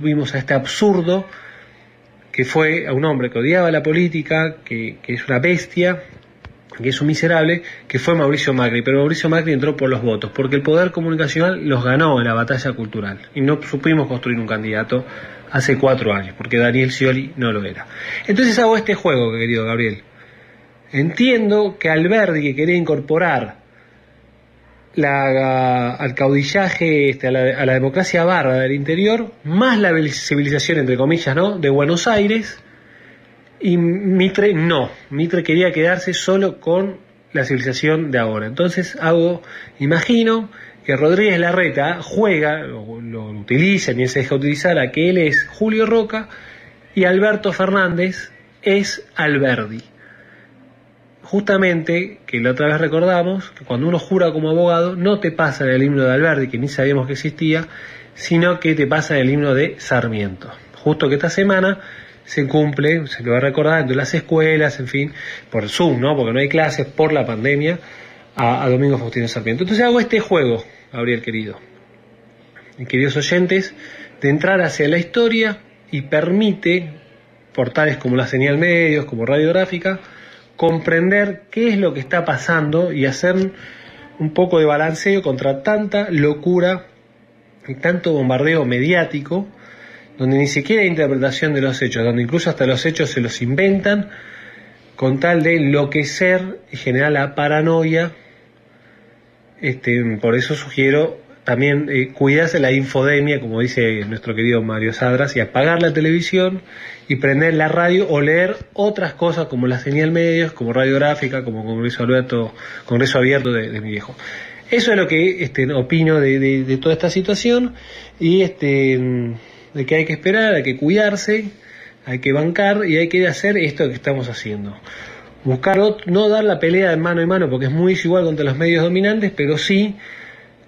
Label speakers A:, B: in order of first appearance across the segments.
A: Vimos a este absurdo que fue a un hombre que odiaba la política, que, que es una bestia, que es un miserable, que fue Mauricio Macri. Pero Mauricio Macri entró por los votos, porque el poder comunicacional los ganó en la batalla cultural. Y no supimos construir un candidato hace cuatro años, porque Daniel Scioli no lo era. Entonces hago este juego, querido Gabriel. Entiendo que Alberdi, que quería incorporar la, al caudillaje, este, a, la, a la democracia barra del interior, más la civilización, entre comillas, ¿no? de Buenos Aires, y Mitre no, Mitre quería quedarse solo con la civilización de ahora. Entonces hago, imagino que Rodríguez Larreta juega, lo, lo utiliza, ni se deja utilizar, a que él es Julio Roca y Alberto Fernández es Alberdi. Justamente, que la otra vez recordamos, que cuando uno jura como abogado, no te pasa el himno de Alberdi, que ni sabíamos que existía, sino que te pasa el himno de Sarmiento. Justo que esta semana se cumple, se lo va a recordar, en las escuelas, en fin, por Zoom, ¿no? Porque no hay clases por la pandemia, a, a Domingo Faustino Sarmiento. Entonces hago este juego, Gabriel querido, y queridos oyentes, de entrar hacia la historia y permite, portales como la señal medios, como radiográfica, comprender qué es lo que está pasando y hacer un poco de balanceo contra tanta locura y tanto bombardeo mediático donde ni siquiera hay interpretación de los hechos, donde incluso hasta los hechos se los inventan con tal de enloquecer y generar la paranoia. Este, por eso sugiero también eh, cuidarse la infodemia, como dice nuestro querido Mario Sadras, y apagar la televisión y prender la radio o leer otras cosas como la señal medios, como radiográfica, como Congreso, Alberto, Congreso Abierto de, mi viejo. Eso es lo que este, opino de, toda esta situación y este de que hay que esperar, hay que cuidarse, hay que bancar y hay que hacer esto que estamos haciendo. Buscar, no dar la pelea de mano en mano porque es muy desigual contra los medios dominantes, pero sí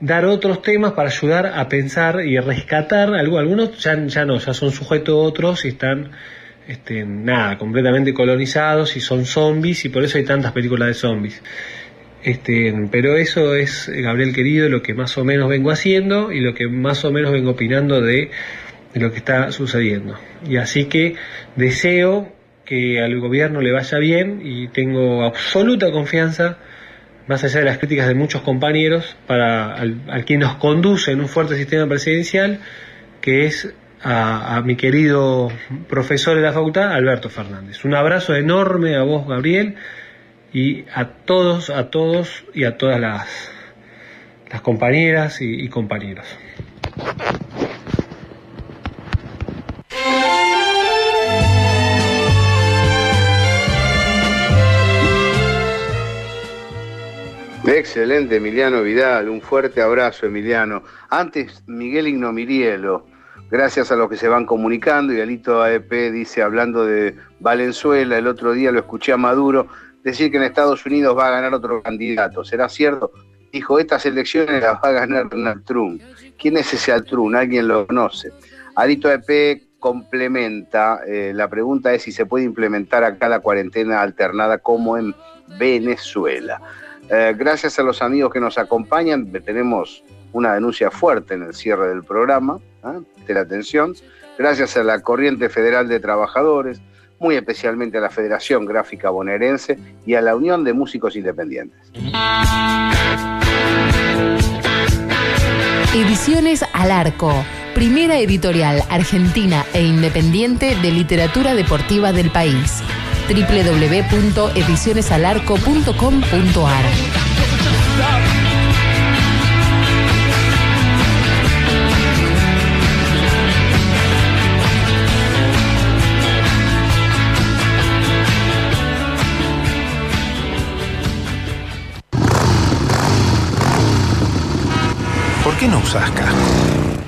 A: dar otros temas para ayudar a pensar y rescatar algo. Algunos ya, no, ya son sujetos otros y están, este, nada, completamente colonizados y son zombies y por eso hay tantas películas de zombies. Este, pero eso es, Gabriel querido, lo que más o menos vengo haciendo y lo que más o menos vengo opinando de lo que está sucediendo. Y así que deseo que al gobierno le vaya bien y tengo absoluta confianza, más allá de las críticas de muchos compañeros, para al, quien nos conduce en un fuerte sistema presidencial, que es a, mi querido profesor de la facultad, Alberto Fernández. Un abrazo enorme a vos, Gabriel, y a todos, a todos y a todas las, compañeras y compañeros.
B: Excelente, Emiliano Vidal. Un fuerte abrazo, Emiliano. Antes, Miguel Ignomirielo. Gracias a los que se van comunicando. Y Alito AEP dice, hablando de Valenzuela, el otro día lo escuché a Maduro decir que en Estados Unidos va a ganar otro candidato. ¿Será cierto? Dijo, estas elecciones las va a ganar Donald Trump. ¿Quién es ese Trump? ¿Alguien lo conoce? Alito AEP complementa, eh, la pregunta es si se puede implementar acá la cuarentena alternada como en Venezuela. Eh, gracias a los amigos que nos acompañan, tenemos una denuncia fuerte en el cierre del programa, ¿eh? de la atención. Gracias a la Corriente Federal de Trabajadores, muy especialmente a la Federación Gráfica Bonaerense y a la Unión de Músicos Independientes.
C: Ediciones al Arco, primera editorial argentina e independiente de literatura deportiva del país www.edicionesalarco.com.ar.
D: ¿Por qué no usas casco?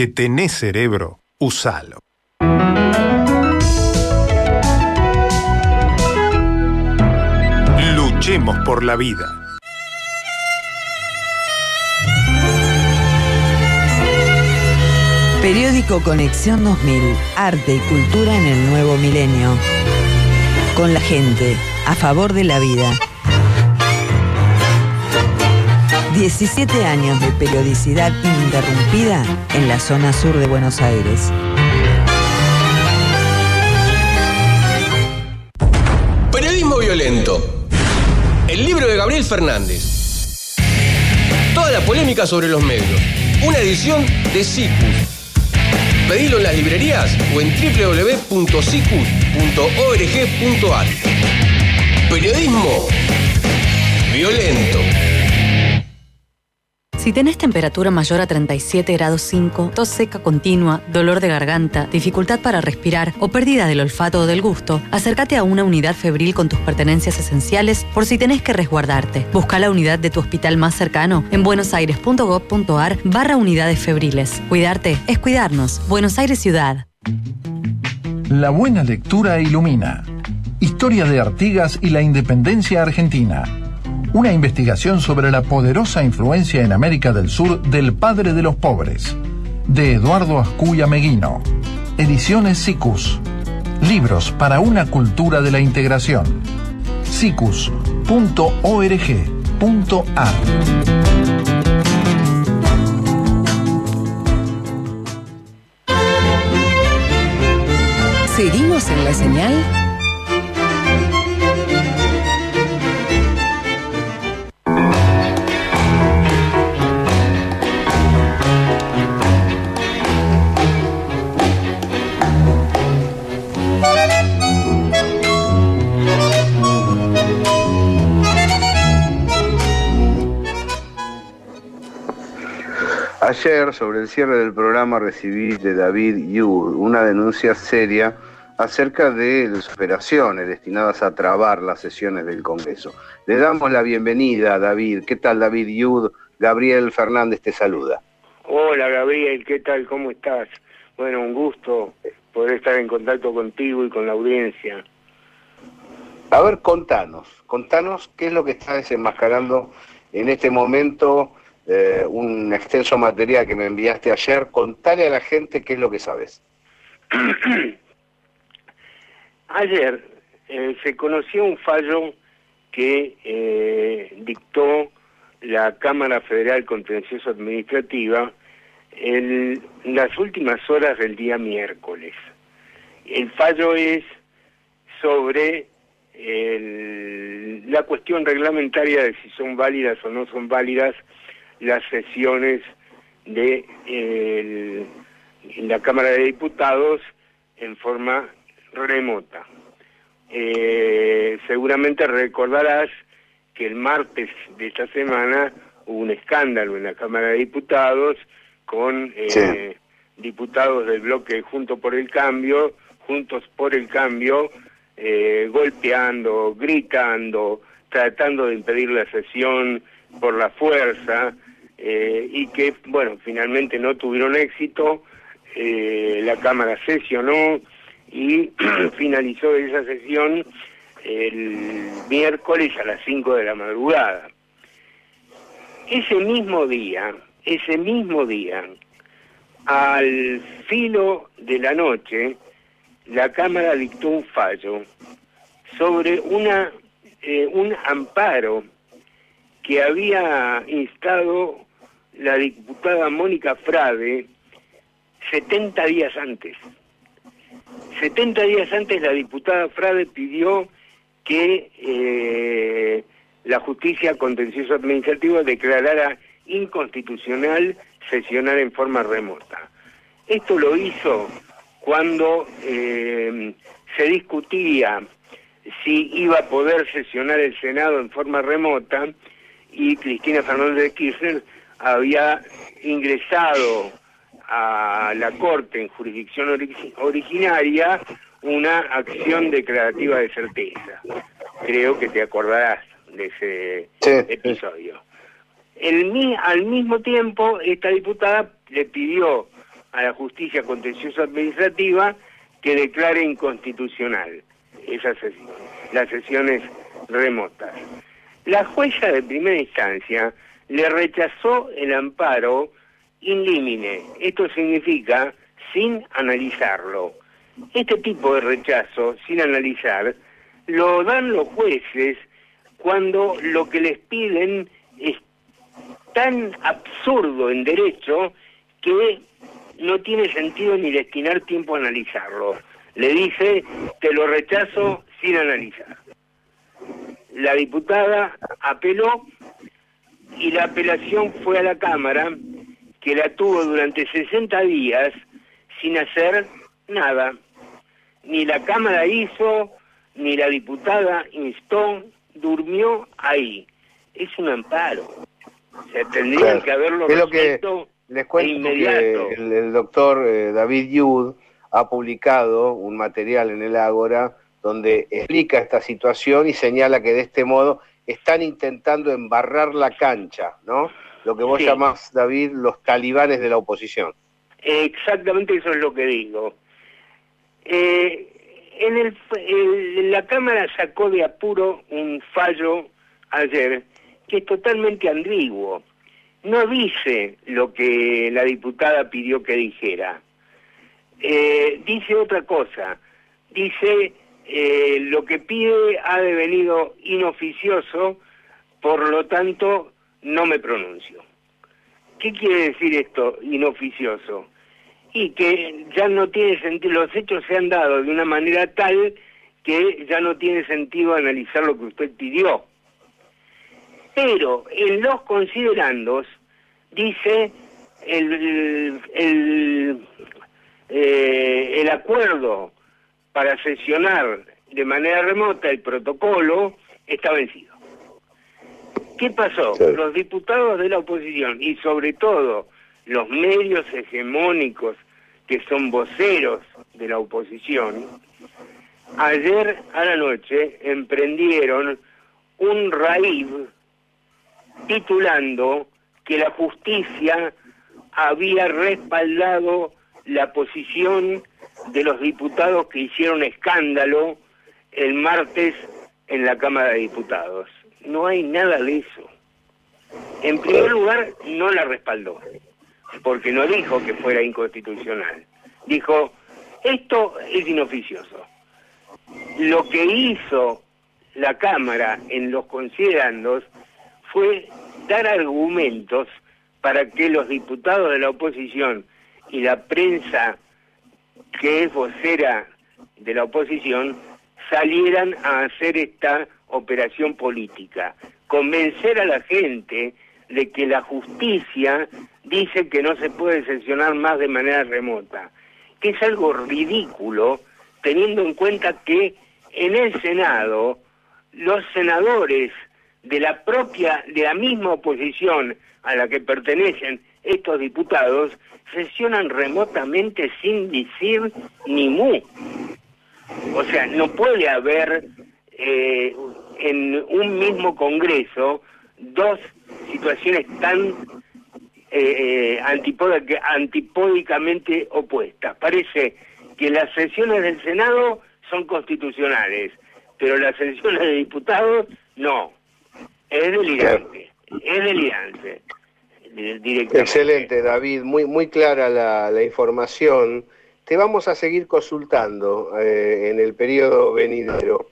D: Que tenés cerebro, Usalo. Luchemos por la vida.
E: Periódico Conexión 2000. Arte y cultura en el nuevo milenio. Con la gente, a favor de la vida. 17 años de periodicidad ininterrumpida en la zona sur de Buenos Aires.
F: Periodismo violento. El libro de Gabriel Fernández. Toda la polémica sobre los medios. Una edición de Cicus. Pedilo en las librerías o en www.cicus.org.ar. Periodismo violento.
G: Si tenés temperatura mayor a 37 grados 5, tos seca continua, dolor de garganta, dificultad para respirar o pérdida del olfato o del gusto, acércate a una unidad febril con tus pertenencias esenciales por si tenés que resguardarte. Busca la unidad de tu hospital más cercano en buenosaires.gov.ar barra unidades febriles. Cuidarte es cuidarnos. Buenos Aires Ciudad.
H: La buena lectura ilumina. Historia de Artigas y la independencia argentina una investigación sobre la poderosa influencia en América del Sur del padre de los pobres, de Eduardo Ascuya Meguino. Ediciones SICUS. Libros para una cultura de la integración. sicus.org.ar
C: Seguimos en la señal
B: Ayer, sobre el cierre del programa, recibí de David Yud una denuncia seria acerca de las operaciones destinadas a trabar las sesiones del Congreso. Le damos la bienvenida, David. ¿Qué tal, David Yud? Gabriel Fernández te saluda.
I: Hola, Gabriel. ¿Qué tal? ¿Cómo estás? Bueno, un gusto poder estar en contacto contigo y con la audiencia.
B: A ver, contanos, contanos qué es lo que está desenmascarando en este momento eh, un extenso material que me enviaste ayer. Contale a la gente qué es lo que sabes.
I: ayer eh, se conoció un fallo que eh, dictó la Cámara Federal Contencioso Administrativa en las últimas horas del día miércoles. El fallo es sobre la cuestión reglamentaria de si son válidas o no son válidas las sesiones de la Cámara de Diputados en forma remota. Eh, seguramente recordarás que el martes de esta semana hubo un escándalo en la Cámara de Diputados con eh, diputados del bloque Junto por el Cambio, Juntos por el Cambio, eh, golpeando, gritando, tratando de impedir la sesión por la fuerza, eh, y que, bueno, finalmente no tuvieron éxito, eh, la Cámara sesionó y finalizó esa sesión el miércoles a las 5 de la madrugada. Ese mismo día, ese mismo día, al filo de la noche, la Cámara dictó un fallo sobre una, eh, un amparo que había instado la diputada Mónica Frade 70 días antes. 70 días antes la diputada Frade pidió que eh, la justicia contencioso administrativa declarara inconstitucional sesionar en forma remota. Esto lo hizo cuando eh, se discutía si iba a poder sesionar el Senado en forma remota y Cristina Fernández de Kirchner había ingresado a la Corte en jurisdicción originaria una acción declarativa de certeza. Creo que te acordarás de ese episodio. El, al mismo tiempo, esta diputada le pidió a la justicia contencioso administrativa que declare inconstitucional esas sesiones, las sesiones remotas. La jueza de primera instancia le rechazó el amparo in limine. Esto significa sin analizarlo. Este tipo de rechazo, sin analizar, lo dan los jueces cuando lo que les piden es tan absurdo en derecho que no tiene sentido ni destinar tiempo a analizarlo. Le dice, te lo rechazo sin analizar. La diputada apeló y la apelación fue a la Cámara, que la tuvo durante 60 días sin hacer nada. Ni la Cámara hizo, ni la diputada instó, durmió ahí. Es un amparo. O sea, tendrían que haberlo
B: es lo que les cuento que el, doctor eh, David Yud ha publicado un material en el Ágora donde explica esta situación y señala que de este modo están intentando embarrar la cancha, ¿no? Lo que vos llamás, David, los talibanes de la oposición.
I: Exactamente eso es lo que digo. Eh, en el, la Cámara sacó de apuro un fallo ayer que es totalmente ambiguo. No dice lo que la diputada pidió que dijera. Eh, dice otra cosa. Dice eh, lo que pide ha devenido inoficioso, por lo tanto no me pronuncio. ¿Qué quiere decir esto, inoficioso? Y que ya no tiene sentido, los hechos se han dado de una manera tal que ya no tiene sentido analizar lo que usted pidió. Pero en los considerandos dice el, el, eh, el acuerdo para sesionar de manera remota el protocolo está vencido. ¿Qué pasó? Los diputados de la oposición y sobre todo los medios hegemónicos que son voceros de la oposición, ayer a la noche emprendieron un raíz titulando que la justicia había respaldado la posición de los diputados que hicieron escándalo el martes en la Cámara de Diputados. No hay nada de eso. En primer lugar, no la respaldó, porque no dijo que fuera inconstitucional. Dijo, esto es inoficioso. Lo que hizo la Cámara en los considerandos fue dar argumentos para que los diputados de la oposición y la prensa que es vocera de la oposición salieran a hacer esta operación política, convencer a la gente de que la justicia dice que no se puede sesionar más de manera remota, que es algo ridículo teniendo en cuenta que en el Senado los senadores de la propia, de la misma oposición a la que pertenecen estos diputados, sesionan remotamente sin decir ni mu. O sea, no puede haber eh, en un mismo Congreso dos situaciones tan eh, eh antipódicamente opuestas. Parece que las sesiones del Senado son constitucionales, pero las sesiones de diputados no. Es delirante, es delirante.
B: Excelente, David, muy, muy clara la, información. Te vamos a seguir consultando eh, en el periodo venidero.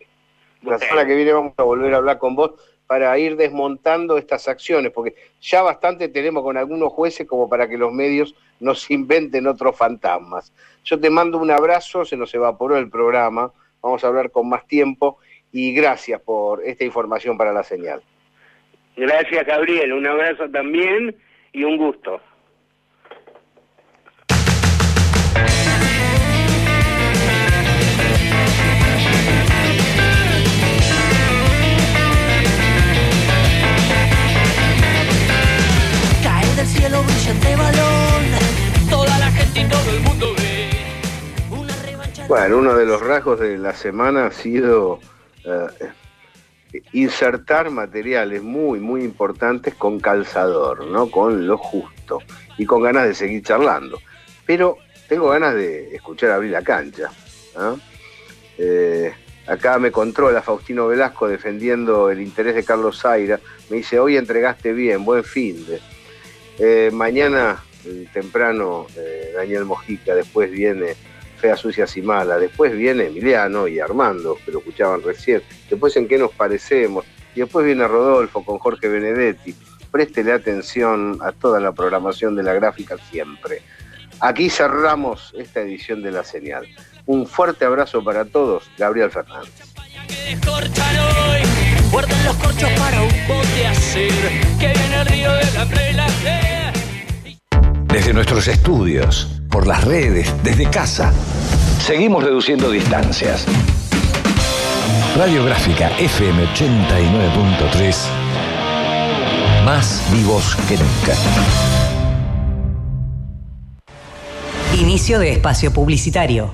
B: La semana que viene vamos a volver a hablar con vos para ir desmontando estas acciones, porque ya bastante tenemos con algunos jueces como para que los medios nos inventen otros fantasmas. Yo te mando un abrazo, se nos evaporó el programa, vamos a hablar con más tiempo y gracias por esta información para la señal.
I: Gracias, Gabriel. Un abrazo también y un gusto.
J: Cae del cielo brillante balón, toda la gente y todo el mundo ve.
B: Bueno, uno de los rasgos de la semana ha sido eh, insertar materiales muy, muy importantes con calzador, ¿no? Con lo justo y con ganas de seguir charlando. pero tengo ganas de escuchar abrir la cancha. Eh, acá me controla Faustino Velasco defendiendo el interés de Carlos Zaira. Me dice, hoy entregaste bien, buen fin de. Eh, mañana eh, temprano Daniel Mojica, después viene Fea Sucias y Mala, después viene Emiliano y Armando, que lo escuchaban recién, después en qué nos parecemos, y después viene Rodolfo con Jorge Benedetti. Préstele atención a toda la programación de la gráfica siempre. Aquí cerramos esta edición de La Señal. Un fuerte abrazo para todos, Gabriel Fernández.
K: Desde nuestros estudios, por las redes, desde casa, seguimos reduciendo distancias. Radiográfica FM 89.3, más vivos que nunca.
L: Inicio de espacio publicitario.